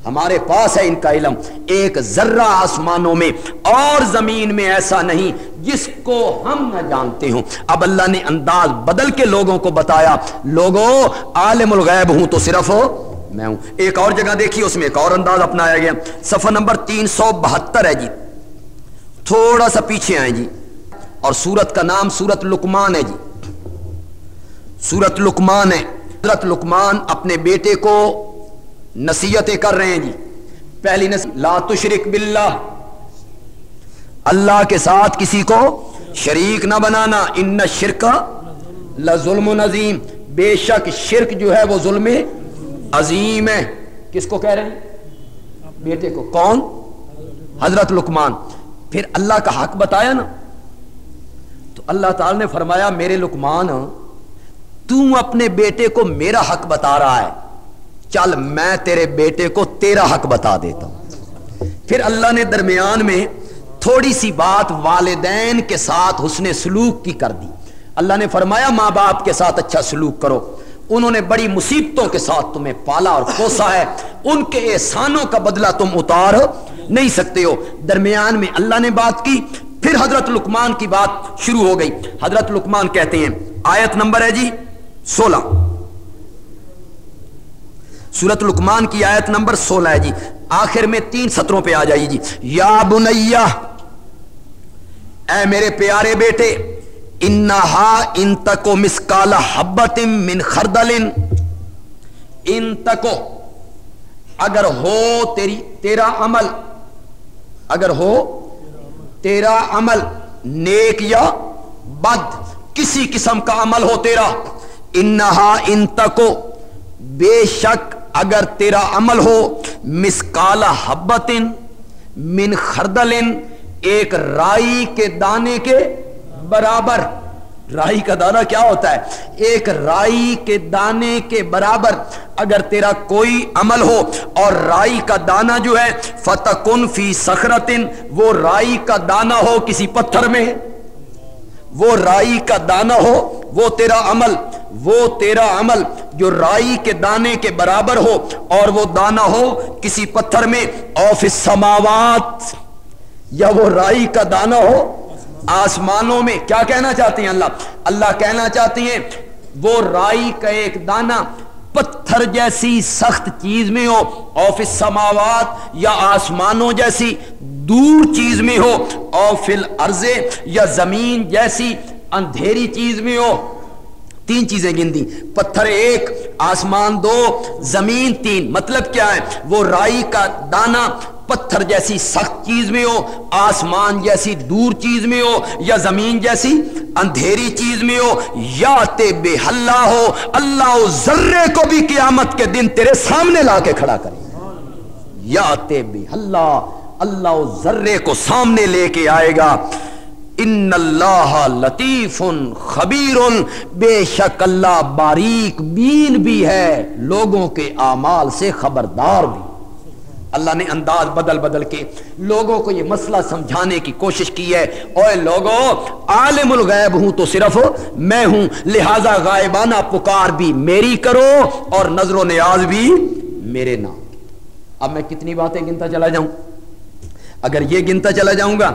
ہمارے پاس ہے ان کا علم۔ ایک ذرہ آسمانوں میں اور زمین میں ایسا نہیں جس کو ہم نہ جانتے ہوں۔ اب اللہ نے انداز بدل کے لوگوں کو بتایا لوگوں عالم الغیب ہوں تو صرف ہو میں ہوں۔ ایک اور جگہ دیکھی، اس میں ایک اور انداز اپنایا گیا۔ صفحہ نمبر تین سو بہتر ہے جی۔ تھوڑا سا پیچھے آئے جی۔ اور سورت کا نام سورت لکمان ہے جی۔ سورت لکمان ہے۔ سورت لکمان اپنے بیٹے کو نصیحتیں کر رہے ہیں جی۔ پہلی نصیحت لا تشرک باللہ۔ اللہ کے ساتھ کسی کو شریک نہ بنانا۔ ان شرک لظلم نظیم بے شک شرک جو ہے وہ ظلم عظیم ہے۔ کس کو کہہ رہے ہیں؟ بیٹے کو۔ کون؟ حضرت لکمان پھر اللہ کا حق بتایا نا۔ تو اللہ تعالی نے فرمایا، میرے لکمان تم اپنے بیٹے کو میرا حق بتا رہا ہے۔ چل میں تیرے بیٹے کو تیرا حق بتا دیتا ہوں۔ پھر اللہ نے درمیان میں تھوڑی سی بات والدین کے ساتھ حسن سلوک کی کر دی۔ اللہ نے فرمایا، ماں باپ کے ساتھ اچھا سلوک کرو۔ انہوں نے بڑی مصیبتوں کے ساتھ تمہیں پالا اور پوسا ہے۔ ان کے احسانوں کا بدلہ تم اتار نہیں سکتے ہو۔ درمیان میں اللہ نے بات کی، پھر حضرت لکمان کی بات شروع ہو گئی۔ حضرت لکمان کہتے ہیں، آیت نمبر ہے جی سولہ۔ سورت لکمان کی آیت نمبر سولہ ہے جی۔ آخر میں تین سطروں پہ آ جائیے جی۔ یا بنیا اے میرے پیارے بیٹے، انہا ان تکو مسکال حبت من خردل۔ ان تکو، اگر ہو تیری، تیرا عمل، اگر ہو تیرا عمل نیک یا بد، کسی قسم کا عمل ہو تیرا۔ انہا ان تکو، بے شک اگر تیرا عمل ہو مسکال حبت من خردل ایک رائی کے دانے کے برابر۔ رائی کا دانا کیا ہوتا ہے؟ ایک رائی کے دانے کے برابر۔ اگر تیرا کوئی عمل ہو اور رائی کا دانا جو ہے فتح فی سخرتن وہ رائی کا دانا ہو کسی پتھر میں۔ وہ رائی کا دانا ہو، وہ تیرا عمل، وہ تیرا عمل جو رائی کے دانے کے برابر ہو، اور وہ دانا ہو کسی پتھر میں، اوف سماوات یا وہ رائی کا دانا ہو آسمانوں میں۔ کیا کہنا چاہتے ہیں اللہ؟ اللہ کہنا چاہتے ہیں، وہ رائی کا ایک دانا پتھر جیسی سخت چیز میں ہو آفس سماوات یا آسمانوں جیسی۔ دور چیز میں ہو اوفل ارضے یا زمین جیسی اندھیری چیز میں ہو۔ تین چیزیں گن دی پتھر ایک، آسمان دو، زمین تین۔ مطلب کیا ہے؟ وہ رائی کا دانا پتھر جیسی سخت چیز میں ہو، آسمان جیسی دور چیز میں ہو یا زمین جیسی اندھیری چیز میں ہو۔ یا تے بے حلہ ہو، اللہ ذرے کو بھی قیامت کے دن تیرے سامنے لا کے کھڑا کرے۔ یا تے بے حلہ۔ اللہ ذرے کو سامنے لے کے آئے گا۔ ان اللہ لطیف خبیر، بے شک اللہ باریک بین بھی ہے، لوگوں کے اعمال سے خبردار بھی۔ اللہ نے انداز بدل بدل کے لوگوں کو یہ مسئلہ سمجھانے کی کوشش کی ہے۔ اوے لوگوں، عالم الغیب ہوں تو صرف میں ہوں، لہذا غائبانہ پکار بھی میری کرو اور نظر و نیاز بھی میرے نام۔ اب میں کتنی باتیں گنتا چلا جاؤں؟ اگر یہ گنتا چلا جاؤں گا،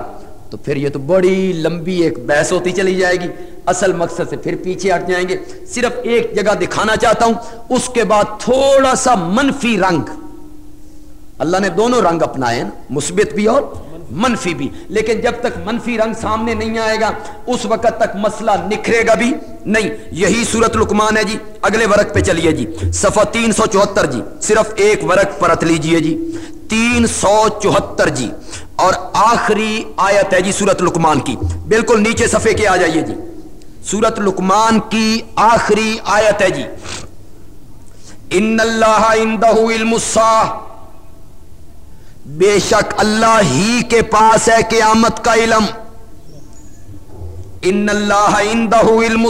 تو پھر یہ تو بڑی لمبی ایک بحث ہوتی چلی جائے گی۔ اصل مقصد سے پھر پیچھے ہٹ جائیں گے۔ صرف ایک جگہ دکھانا چاہتا ہوں، اس کے بعد تھوڑا سا منفی رنگ۔ اللہ نے دونوں رنگ اپنائے مثبت بھی اور منفی بھی۔ لیکن جب تک منفی رنگ سامنے نہیں آئے گا، اس وقت تک مسئلہ نکھرے گا بھی نہیں۔ یہی صورت لکمان ہے جی۔ اگلے ورق پہ چلیے جی۔ صفحہ تین سو چوہتر جی۔ صرف ایک ورق پرت لیجیے جی۔ تین سو چوہتر جی۔ اور آخری آیت ہے جی سورت لکمان کی۔ بالکل نیچے صفحے کے آ جائیے جی۔ سورت لکمان کی آخری آیت ہے جی۔ ان اللہ علم الساہ بے شک اللہ ہی کے پاس ہے قیامت کا علم۔ ان اللہ علم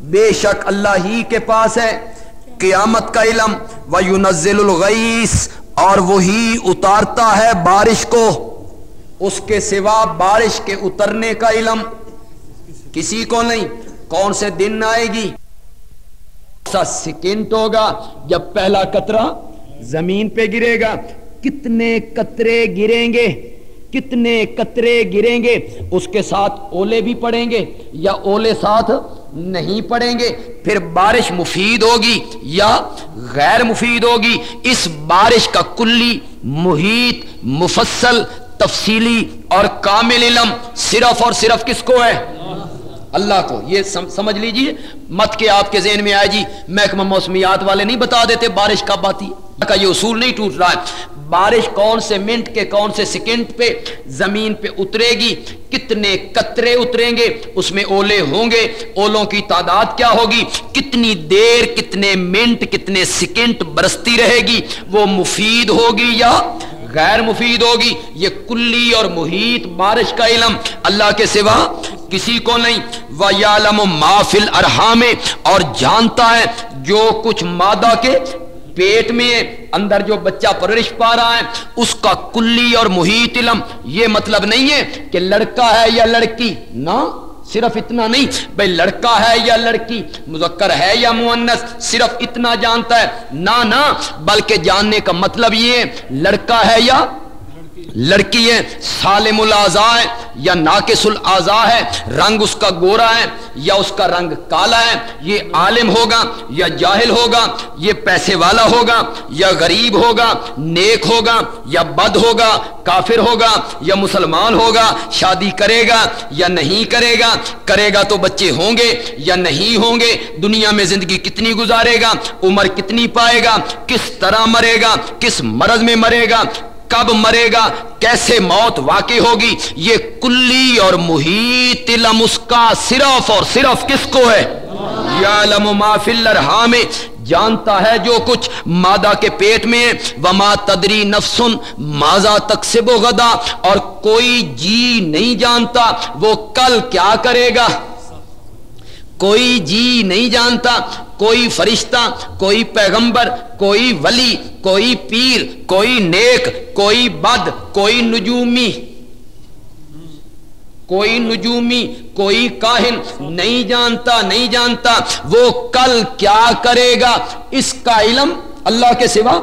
بے شک اللہ ہی کے پاس ہے قیامت کا علم۔ وَيُنَزِّلُ الْغَيْسِ اور وہی اتارتا ہے بارش کو۔ اس کے سوا بارش کے اترنے کا علم۔ کسی کو نہیں، کون سے دن آئے گی؟ سا ہوگا جب پہلا قطرہ زمین پہ گرے گا۔ کتنے قطرے گریں گے؟ کتنے قطرے گریں گے؟ اس کے ساتھ اولے بھی پڑیں گے یا اولے ساتھ نہیں پڑیں گے؟ پھر بارش مفید ہوگی یا غیر مفید ہوگی؟ اس بارش کا کلی، محیط، مفصل، تفصیلی اور کامل علم صرف اور صرف کس کو ہے؟ اللہ کو یہ سمجھ لیجیے، مت کے آپ کے ذہن میں آئے جی محکمہ موسمیات والے نہیں بتا دیتے بارش کب آتی کا یہ اصول نہیں ٹوٹ رہا ہے۔ بارش کون سے منٹ کے کون سے سیکنڈ پہ زمین پہ اترے گی؟ کتنے قطرے اتریں گے؟ اس میں اولے ہوں گے۔ اولوں کی تعداد کیا ہوگی؟ کتنی دیر، کتنے منٹ، کتنے سیکنڈ برستی رہے گی؟ وہ مفید ہوگی یا غیر مفید ہوگی؟ یہ کلی اور محیط بارش کا علم اللہ کے سوا کسی کو نہیں۔ وَيَعْلَمُ مَا فِي الْأَرْحَامِ، اور جانتا ہے جو کچھ مادہ کے پیٹ میں اندر جو بچہ پرورش پا رہا ہے، اس کا کلی اور محیط علم۔ یہ مطلب نہیں ہے کہ لڑکا ہے یا لڑکی۔ نہ، صرف اتنا نہیں۔ بھائی لڑکا ہے یا لڑکی، مذکر ہے یا مونس صرف اتنا جانتا ہے۔ نہ نہ، بلکہ جاننے کا مطلب یہ ہے، لڑکا ہے یا لڑکی ہے، سالم الازا ہے۔ یا ناقص الازا ہے، رنگ اس کا گورا ہے یا اس کا رنگ کالا ہے، یہ عالم ہوگا یا جاہل ہوگا، یہ پیسے والا ہوگا یا غریب ہوگا، نیک ہوگا یا بد ہوگا، کافر ہوگا یا مسلمان ہوگا، شادی کرے گا یا نہیں کرے گا کرے گا تو بچے ہوں گے یا نہیں ہوں گے، دنیا میں زندگی کتنی گزارے گا، عمر کتنی پائے گا، کس طرح مرے گا، کس مرض میں مرے گا کب مرے گا؟ کیسے موت واقع ہوگی؟ یہ کلی اور محیط علم اس کا صرف اور صرف کس کو ہے؟ یعلم ما فی الارحام، جانتا ہے جو کچھ مادہ کے پیٹ میں وما تدری نفسن، ماذا تکسب و غدا؟ اور کوئی جی نہیں جانتا وہ کل کیا کرے گا؟ کوئی جی نہیں جانتا، کوئی فرشتہ، کوئی پیغمبر، کوئی ولی، کوئی پیر، کوئی نیک، کوئی بد، کوئی نجومی۔ کوئی نجومی، کوئی کاہن نہیں جانتا نہیں جانتا۔ وہ کل کیا کرے گا؟ اس کا علم اللہ کے سوا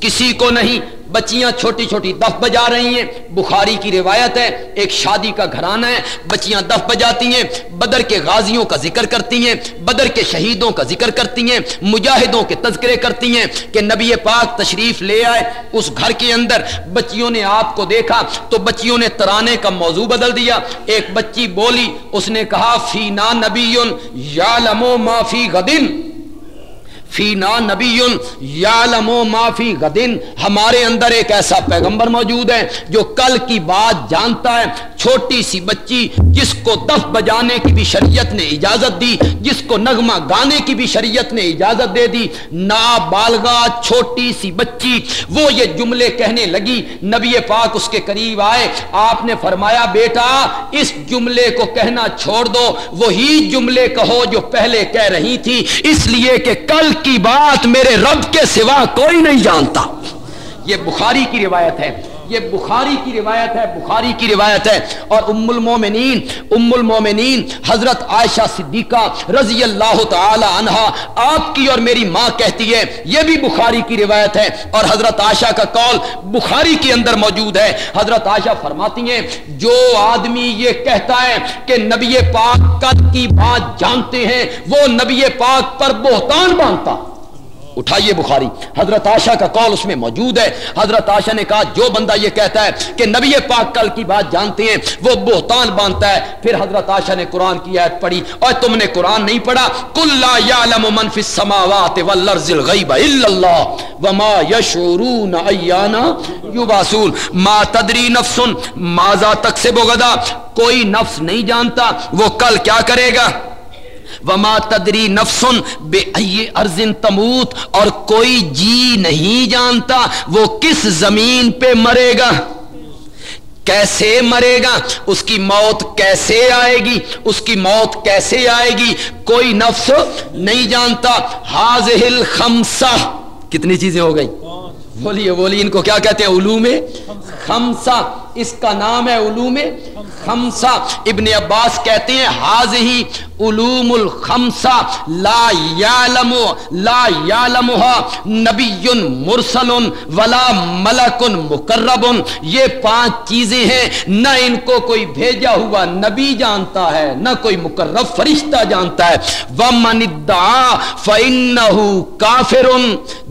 کسی کو نہیں، بچیاں چھوٹی چھوٹی دف بجا رہی ہیں۔ بخاری کی روایت ہے، ایک شادی کا گھرانہ ہے، بچیاں دف بجاتی ہیں، بدر کے غازیوں کا ذکر کرتی ہیں، بدر کے شہیدوں کا ذکر کرتی ہیں، مجاہدوں کے تذکرے کرتی ہیں کہ نبی پاک تشریف لے آئے۔ اس گھر کے اندر بچیوں نے آپ کو دیکھا، تو بچیوں نے ترانے کا موضوع بدل دیا۔ ایک بچی بولی، اس نے کہا فینا نبی یا لمو معافی غدن. فینا نبی یعلم ما فی غدن۔ ہمارے اندر ایک ایسا پیغمبر موجود ہے جو کل کی بات جانتا ہے۔ چھوٹی سی بچی جس کو دف بجانے کی بھی شریعت نے اجازت دی، جس کو نغمہ گانے کی بھی شریعت نے اجازت دے دی۔ نابالغہ چھوٹی سی بچی، وہ یہ جملے کہنے لگی، نبی پاک اس کے قریب آئے۔ آپ نے فرمایا، بیٹا، اس جملے کو کہنا چھوڑ دو۔ وہی جملے کہو جو پہلے کہہ رہی تھی۔ اس لیے کہ کل کی بات میرے رب کے سوا کوئی نہیں جانتا۔ یہ بخاری کی روایت ہے۔ یہ بخاری کی روایت ہے، بخاری کی روایت ہے۔ اور ام المومنین ام المومنین، حضرت عائشہ صدیقہ رضی اللہ تعالی عنہ آپ کی اور میری ماں کہتی ہے، یہ بھی بخاری کی روایت ہے۔ اور حضرت عائشہ کا قول بخاری کے اندر موجود ہے۔ حضرت عائشہ فرماتی ہیں، جو آدمی یہ کہتا ہے کہ نبی پاک کل کی بات جانتے ہیں، وہ نبی پاک پر بہتان باندھتا۔ اٹھائیے بخاری، حضرت آشا کا کال اس میں موجود ہے۔ حضرت آشا نے کہا، جو بندہ یہ کہتا ہے کہ نبی پاک کل کی بات جانتے ہیں، وہ بہتان باندھتا ہے۔ پھر حضرت آشا نے قرآن کی آیت پڑھی، اور تم نے قرآن نہیں پڑھا۔ کل لا یعلم من فی السماوات والارض الغیب الا اللہ وما یشعرون ایانا یباسون ما تدری نفس ماذا تکسب غدا۔ کوئی نفس نہیں جانتا، وہ کل کیا کرے گا؟ وما تدری نفسن بے ارزن تموت، اور کوئی جی نہیں جانتا وہ کس زمین پہ مرے گا۔ کیسے مرے گا؟ اس کی موت کیسے آئے گی؟ اس کی موت کیسے آئے گی؟ کوئی نفس نہیں جانتا۔ حاضل خمسہ۔ کتنی چیزیں ہو گئی بولیے بولیے، ان کو کیا کہتے ہیں؟ علوم خمسہ۔ اس کا نام ہے علوم خمسہ۔ ابن عباس کہتے ہیں حاض ہی علوم الخمسہ لا یعلم لا یعلمها نبی مرسل ولا ملک مقرب یہ پانچ چیزیں ہیں نہ ان کو کوئی بھیجا ہوا نبی جانتا ہے نہ کوئی مقرب فرشتہ جانتا ہے ومن ادعا فانه کافر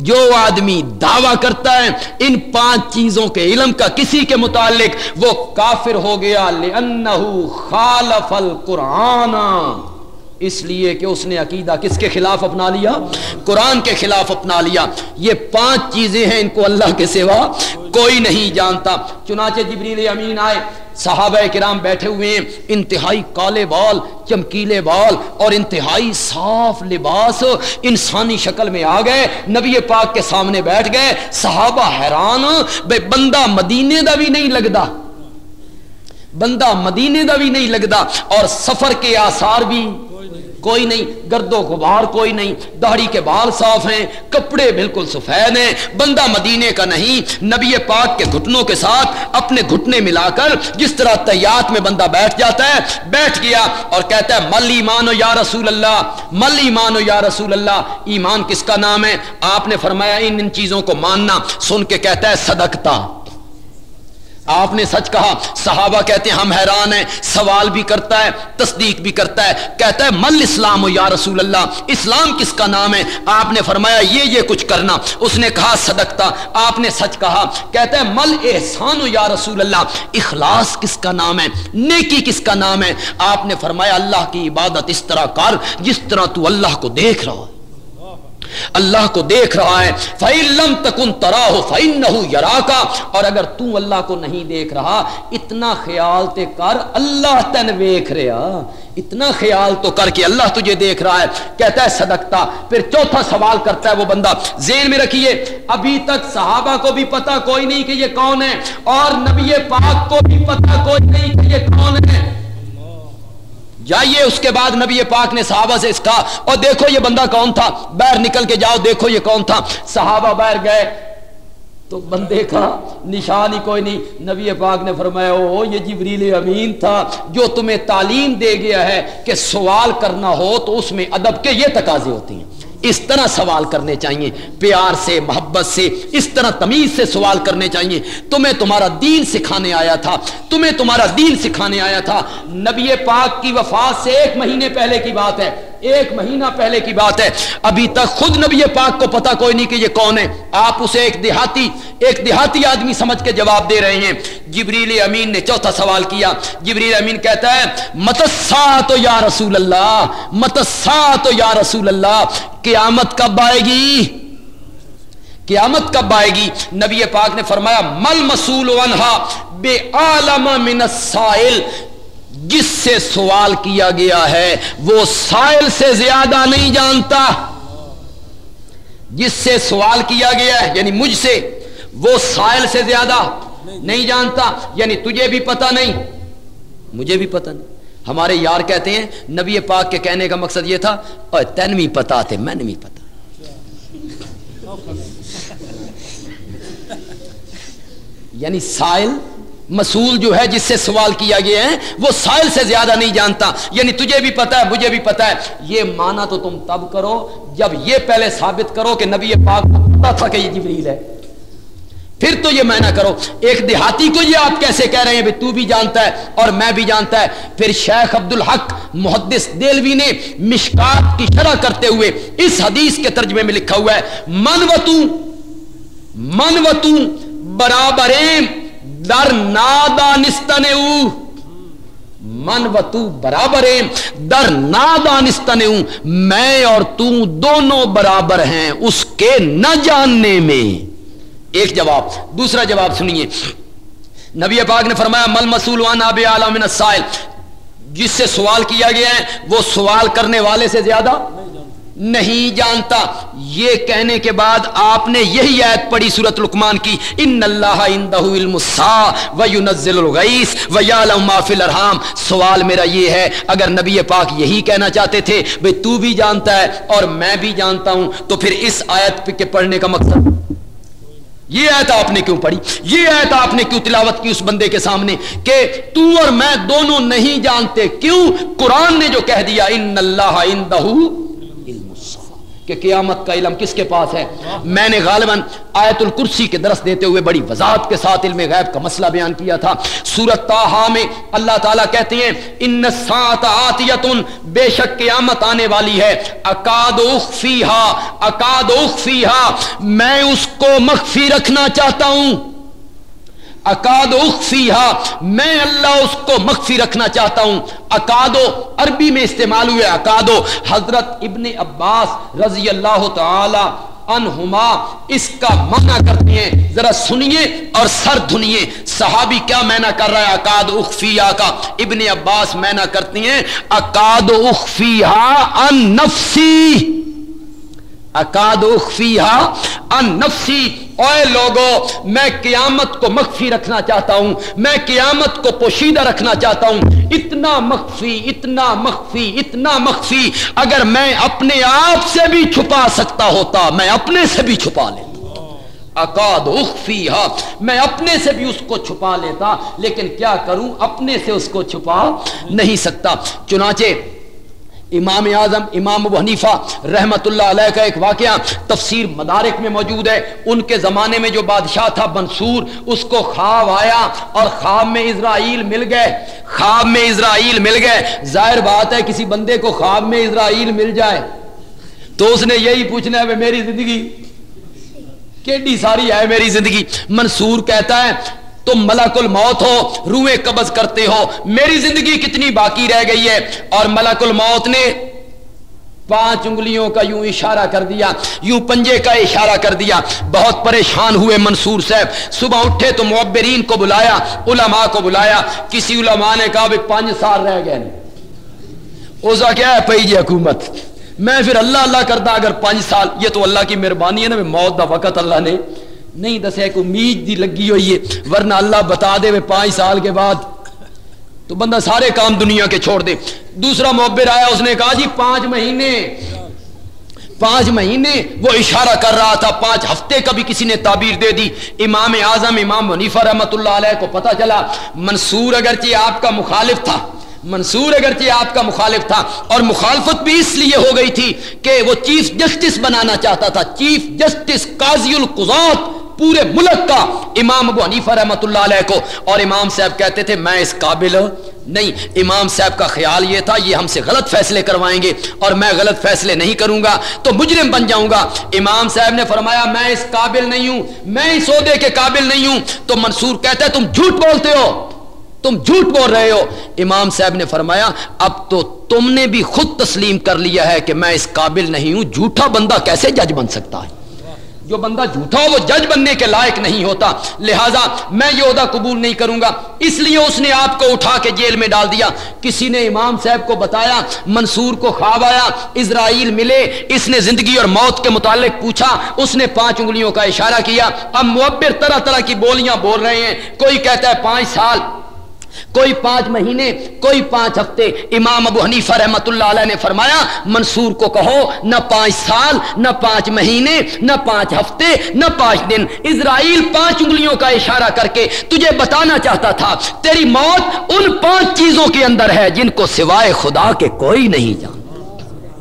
جو آدمی دعویٰ کرتا ہے ان پانچ چیزوں کے علم کا کسی کے متعلق وہ کافر ہو گیا لأنه خالف القرآن اس لیے کہ اس نے عقیدہ کس کے خلاف اپنا لیا؟ قرآن کے خلاف اپنا لیا۔ یہ پانچ چیزیں ہیں ان کو اللہ کے سوا کوئی نہیں جانتا۔ چنانچہ جبریل امین آئے، صحابہ کرام بیٹھے ہوئے ہیں، انتہائی کالے بال، چمکیلے بال اور انتہائی صاف لباس انسانی شکل میں آ گئے۔ نبی پاک کے سامنے بیٹھ گئے۔ صحابہ حیران، بے بندہ مدینے دا بھی نہیں لگتا۔ بندہ مدینے دا بھی نہیں لگتا اور سفر کے آثار بھی کوئی نہیں، گرد و غبار کوئی نہیں داڑھی کے بال صاف ہیں، کپڑے بالکل سفید ہیں، بندہ مدینے کا نہیں، نبی پاک کے گھٹنوں کے ساتھ اپنے گھٹنے ملا کر جس طرح تیات میں بندہ بیٹھ جاتا ہے، بیٹھ گیا اور کہتا ہے، مل ایمان یا رسول اللہ، مل ایمان یا رسول اللہ، ایمان کس کا نام ہے؟ آپ نے فرمایا، ان ان چیزوں کو ماننا، سن کے کہتا ہے، صدقتا۔ آپ نے سچ کہا، صحابہ کہتے ہیں، ہم حیران ہیں، سوال بھی کرتا ہے، تصدیق بھی کرتا ہے، کہتا ہے، مل اسلام یا رسول اللہ، اسلام کس کا نام ہے؟ آپ نے فرمایا، یہ یہ کچھ کرنا۔ اس نے کہا، صدقتا۔ آپ نے سچ کہا، کہتا ہے، مل احسان یا رسول اللہ، اخلاص کس کا نام ہے؟ نیکی کس کا نام ہے؟ آپ نے فرمایا، اللہ کی عبادت اس طرح کر، جس طرح تو اللہ کو دیکھ رہا ہے۔ اللہ کو دیکھ رہا ہے فَإِلَّمْ تَكُنْ تَرَاهُ فَإِنَّهُ يَرَاكَ۔ اور اگر تو اللہ کو نہیں دیکھ رہا، اتنا خیال تے کر، اللہ تن ویکھ رہا۔ اتنا خیال تو کر کے اللہ تجھے دیکھ رہا ہے۔ کہتا ہے صدقتا، پھر چوتھا سوال کرتا ہے وہ بندہ، ذہن میں رکھیے، ابھی تک صحابہ کو بھی پتا کوئی نہیں کہ یہ کون ہے، اور نبی پاک کو بھی پتا کوئی نہیں کہ یہ کون ہے۔ جائیے اس کے بعد نبی پاک نے صحابہ سے اس کہا اور دیکھو یہ بندہ کون تھا؟ باہر نکل کے جاؤ، دیکھو یہ کون تھا؟ صحابہ باہر گئے، تو بندے کا نشان ہی کوئی نہیں۔ نبی پاک نے فرمایا او یہ جبریل امین تھا جو تمہیں تعلیم دے گیا ہے کہ سوال کرنا ہو تو اس میں ادب کے یہ تقاضے ہوتی ہیں۔ اس طرح سوال کرنے چاہیے، پیار سے، محبت سے، اس طرح تمیز سے سوال کرنے چاہیے۔ تمہیں تمہارا دین سکھانے آیا تھا، تمہیں تمہارا دین سکھانے آیا تھا۔ نبی پاک کی وفات سے ایک مہینے پہلے کی بات ہے۔ ایک مہینہ پہلے کی بات ہے۔ ابھی تک خود نبی پاک کو پتا کوئی نہیں کہ یہ کون ہے۔ آپ اسے ایک دیہاتی ایک دیہاتی آدمی سمجھ کے جواب دے رہے ہیں۔ جبریل امین نے چوتھا سوال کیا۔ جبریل امین کہتا ہے متسا تو یا رسول اللہ متسا تو یا رسول اللہ، قیامت کب آئے گی؟ قیامت کب آئے گی؟ نبی پاک نے فرمایا، مل مسول ونہا بے عالم من السائل۔ جس سے سوال کیا گیا ہے وہ سائل سے زیادہ نہیں جانتا۔ جس سے سوال کیا گیا ہے یعنی مجھ سے، وہ سائل سے زیادہ نہیں جانتا۔ یعنی تجھے بھی پتا نہیں۔ مجھے بھی پتا نہیں۔ ہمارے یار کہتے ہیں، نبی پاک کے کہنے کا مقصد یہ تھا اور تین بھی پتا تھے میں نے بھی پتا۔ یعنی سائل مسول جو ہے جس سے سوال کیا گیا ہے، وہ سائل سے زیادہ نہیں جانتا۔ یعنی تجھے بھی پتا ہے، مجھے بھی پتا ہے۔ یہ مانا تو تم تب کرو جب یہ پہلے ثابت کرو کہ نبی پاک کو پتا تھا کہ یہ جبریل ہے۔ پھر تو یہ میں نہ کرو۔ ایک دیہاتی کو یہ آپ کیسے کہہ رہے ہیں تو بھی جانتا ہے اور میں بھی جانتا ہے۔ پھر شیخ عبد الحق محدث دیلوی نے مشکات کی شرح کرتے ہوئے اس حدیث کے ترجمے میں لکھا ہوا ہے، من وتو من برابر در نادانستن من وتو برابر در نادانستن میں اور تو دونوں برابر ہیں اس کے نہ جاننے میں۔ ایک جواب، دوسرا جواب سنیے۔ نبی پاک نے فرمایا، مل مسول آب عالم جس سے سوال کیا گیا ہے، وہ سوال کرنے والے سے زیادہ نہیں جانتا۔ یہ کہنے کے بعد آپ نے یہی آیت پڑھی سورت لکمان کی، ان اللہ الغیث ویعلم ما فی الارحام۔ سوال میرا یہ ہے، اگر نبی پاک یہی کہنا چاہتے تھے، بھئی تو بھی جانتا ہے اور میں بھی جانتا ہوں، تو پھر اس آیت کے پڑھنے کا مقصد یہ آیت آپ نے کیوں پڑھی؟ یہ آیت آپ نے کیوں تلاوت کی اس بندے کے سامنے؟ کہ تو اور میں دونوں نہیں جانتے، کیوں؟ قرآن نے جو کہہ دیا، ان اللہ کہ قیامت کا علم کس کے پاس ہے؟ میں نے غالباً آیت الکرسی کے درس دیتے ہوئے بڑی وضاحت کے ساتھ علم غیب کا مسئلہ بیان کیا تھا۔ سورت تاہا میں اللہ تعالیٰ کہتے ہیں، ان سات آتیتن، بے شک قیامت آنے والی ہے۔ اکاد اخفیہا اکاد اخفیہا، میں اس کو مخفی رکھنا چاہتا ہوں۔ اکاد اخفیہا، میں اللہ اس کو مخفی رکھنا چاہتا ہوں۔ اکادو، عربی میں استعمال ہوئے اکادو۔ حضرت ابن عباس رضی اللہ تعالی انہما اس کا معنی کرتے ہیں۔ ذرا سنیے اور سر دھنیے۔ صحابی کیا معنی کر رہا ہے؟ اکاد اخفیہ کا۔ ابن عباس معنی کرتے ہیں۔ اکاد اخفیہ ان نفسی۔ اکاد اخفیہ ان نفسی اوے لوگو، میں قیامت کو مخفی رکھنا چاہتا ہوں، میں قیامت کو پوشیدہ رکھنا چاہتا ہوں۔ اتنا مخفی اتنا مخفی اتنا مخفی، اگر میں اپنے آپ سے بھی چھپا سکتا ہوتا، میں اپنے سے بھی چھپا لیتا۔ اکاد اخفی میں اپنے سے بھی اس کو چھپا لیتا، لیکن کیا کروں، اپنے سے اس کو چھپا نہیں سکتا۔ چنانچہ امام اعظم، امام ابو حنیفہ رحمت اللہ علیہ کا ایک واقعہ تفسیر مدارک میں موجود ہے۔ ان کے زمانے میں جو بادشاہ تھا منصور، اس کو خواب آیا اور خواب میں اسرائیل مل گئے۔ خواب میں اسرائیل مل گئے۔ ظاہر بات ہے کسی بندے کو خواب میں اسرائیل مل جائے۔ تو اس نے یہی پوچھنا ہے میری زندگی کیڈی ساری ہے، میری زندگی؟ منصور کہتا ہے تم ملک الموت ہو، روئے قبض کرتے ہو۔ میری زندگی کتنی باقی رہ گئی ہے۔ اور ملک الموت نے پانچ انگلیوں کا یوں اشارہ کر دیا، یوں پنجے کا اشارہ کر دیا۔ بہت پریشان ہوئے منصور صاحب۔ صبح اٹھے تو معبرین کو بلایا، علماء کو بلایا۔ کسی علماء نے کہا بھی پانچ سال رہ گئے اوزا کیا ہے پہی جی حکومت؟ میں پھر اللہ اللہ کرتا اگر پانچ سال، یہ تو اللہ کی مہربانی ہے نا موت دا وقت اللہ نے نہیں دسیا ایک امید دی لگی ہوئی ہے، ورنہ اللہ بتا دے وہ پانچ سال کے بعد تو بندہ سارے کام دنیا کے چھوڑ دے۔ دوسرا معبر آیا، اس نے کہا جی پانچ مہینے۔ پانچ مہینے، وہ اشارہ کر رہا تھا۔ پانچ ہفتے کا بھی کسی نے تعبیر دے دی۔ امام اعظم، امام منیفہ رحمت اللہ علیہ کو پتا چلا، منصور اگرچہ آپ کا مخالف تھا، منصور اگرچہ آپ کا مخالف تھا، اور مخالفت بھی اس لیے ہو گئی تھی کہ وہ چیف جسٹس بنانا چاہتا تھا۔ چیف جسٹس قاضی القضات پورے ملک کا امام ابو حنیفہ رحمت اللہ علیہ کو۔ اور امام صاحب کہتے تھے، میں اس قابل نہیں۔ امام صاحب کا خیال یہ تھا، یہ ہم سے غلط فیصلے کروائیں گے۔ اور میں غلط فیصلے نہیں کروں گا، تو مجرم بن جاؤں گا۔ امام صاحب نے فرمایا، میں اس قابل نہیں ہوں۔ میں اس عہدے کے قابل نہیں ہوں۔ تو منصور کہتا ہے، تم جھوٹ بولتے ہو۔ تم جھوٹ بول رہے ہو۔ امام صاحب نے فرمایا، اب تو تم نے بھی خود تسلیم کر لیا ہے کہ میں اس قابل نہیں ہوں۔ جھوٹا بندہ کیسے جج بن سکتا ہے؟ جو بندہ جھوٹا ہو وہ جج بننے کے لائق نہیں ہوتا۔ لہذا میں یہ عہدہ قبول نہیں کروں گا۔ اس لیے اس نے آپ کو اٹھا کے جیل میں ڈال دیا۔ کسی نے امام صاحب کو بتایا، منصور کو خواب آیا، اسرائیل ملے، اس نے زندگی اور موت کے متعلق پوچھا۔ اس نے پانچ انگلیوں کا اشارہ کیا۔ اب معبر طرح طرح کی بولیاں بول رہے ہیں۔ کوئی کہتا ہے پانچ سال کوئی پانچ مہینے، کوئی پانچ ہفتے۔ امام ابو حنیفہ رحمت اللہ علیہ نے فرمایا، منصور کو کہو، نہ پانچ سال، نہ پانچ مہینے، نہ پانچ ہفتے، نہ پانچ دن۔ اسرائیل پانچ انگلیوں کا اشارہ کر کے تجھے بتانا چاہتا تھا، تیری موت ان پانچ چیزوں کے اندر ہے جن کو سوائے خدا کے کوئی نہیں جانتا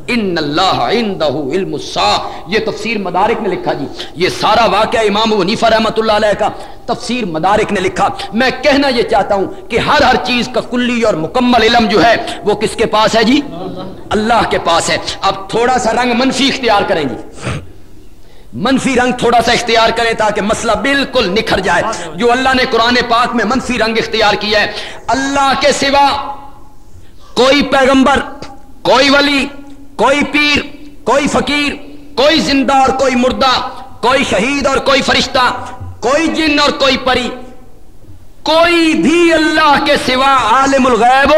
ان اللہ عندہ علم الساعہ یہ تفسیر مدارک نے لکھا جی۔ یہ سارا واقعہ امام ونیفہ رحمۃ اللہ علیہ کا تفسیر مدارک نے لکھا۔ میں کہنا یہ چاہتا ہوں کہ ہر ہر چیز کا کلی اور مکمل علم جو ہے وہ کس کے پاس ہے جی؟ اللہ کے پاس ہے۔ اب تھوڑا سا رنگ منفی اختیار کریں گی منفی رنگ تھوڑا سا اختیار کرے تاکہ مسئلہ بالکل نکھر جائے۔ جو اللہ نے قرآن پاک میں منفی رنگ اختیار کیا ہے۔ اللہ کے سوا کوئی پیغمبر، کوئی ولی کوئی پیر، کوئی فقیر، کوئی زندہ اور کوئی مردہ، کوئی شہید اور کوئی فرشتہ، کوئی جن اور کوئی پری، کوئی بھی اللہ کے سوا عالم الغیب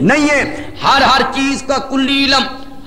نہیں ہے۔ ہر ہر چیز کا کلی علم،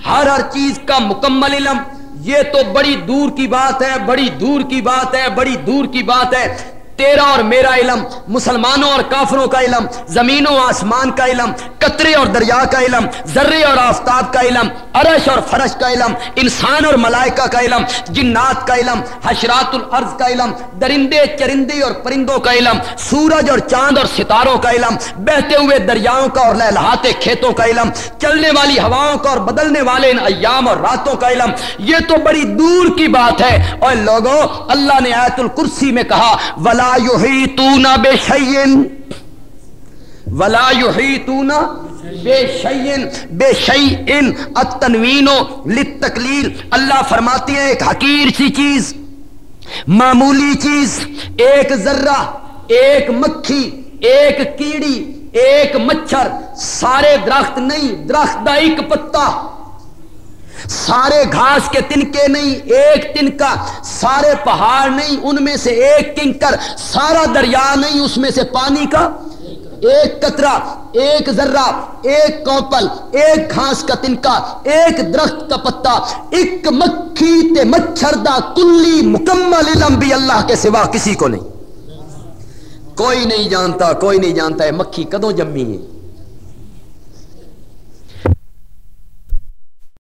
ہر ہر چیز کا مکمل علم۔ یہ تو بڑی دور کی بات ہے، بڑی دور کی بات ہے، بڑی دور کی بات ہے۔ تیرا اور میرا علم مسلمانوں اور کافروں کا علم زمین و آسمان کا علم قطرے اور دریا کا علم ذرے اور آفتاب کا علم عرش اور فرش کا علم انسان اور ملائکہ کا علم جنات کا علم حشرات الارض کا علم درندے چرندے اور پرندوں کا علم سورج اور چاند اور ستاروں کا علم بہتے ہوئے دریاؤں کا اور لہلاتے کھیتوں کا علم چلنے والی ہواؤں کا اور بدلنے والے ان ایام اور راتوں کا علم یہ تو بڑی دور کی بات ہے اور لوگوں اللہ نے آیت الکرسی میں کہا ولا یحیطون بشیئن ولا یحیطون بشیئن بشیئن التنوین للتکلیل. اللہ فرماتے ہیں، ایک حقیر سی چیز، معمولی چیز، ایک ذرہ، ایک مکھی، ایک کیڑی، ایک مچھر، سارے درخت نہیں، درخت دا ایک پتا۔ سارے گھاس کے تنکے نہیں، ایک تنکا سارے پہاڑ نہیں، ان میں سے ایک کنکر، سارا دریا نہیں، اس میں سے پانی کا ایک کترا ایک ذرہ، ایک کوپل، ایک گھاس کا تنکا ایک درخت کا پتا، ایک مکھی تے مچھر دا کلی مکمل علم بھی اللہ کے سوا کسی کو نہیں۔ کوئی نہیں جانتا، کوئی نہیں جانتا ہے مکھی کدوں جمی ہے۔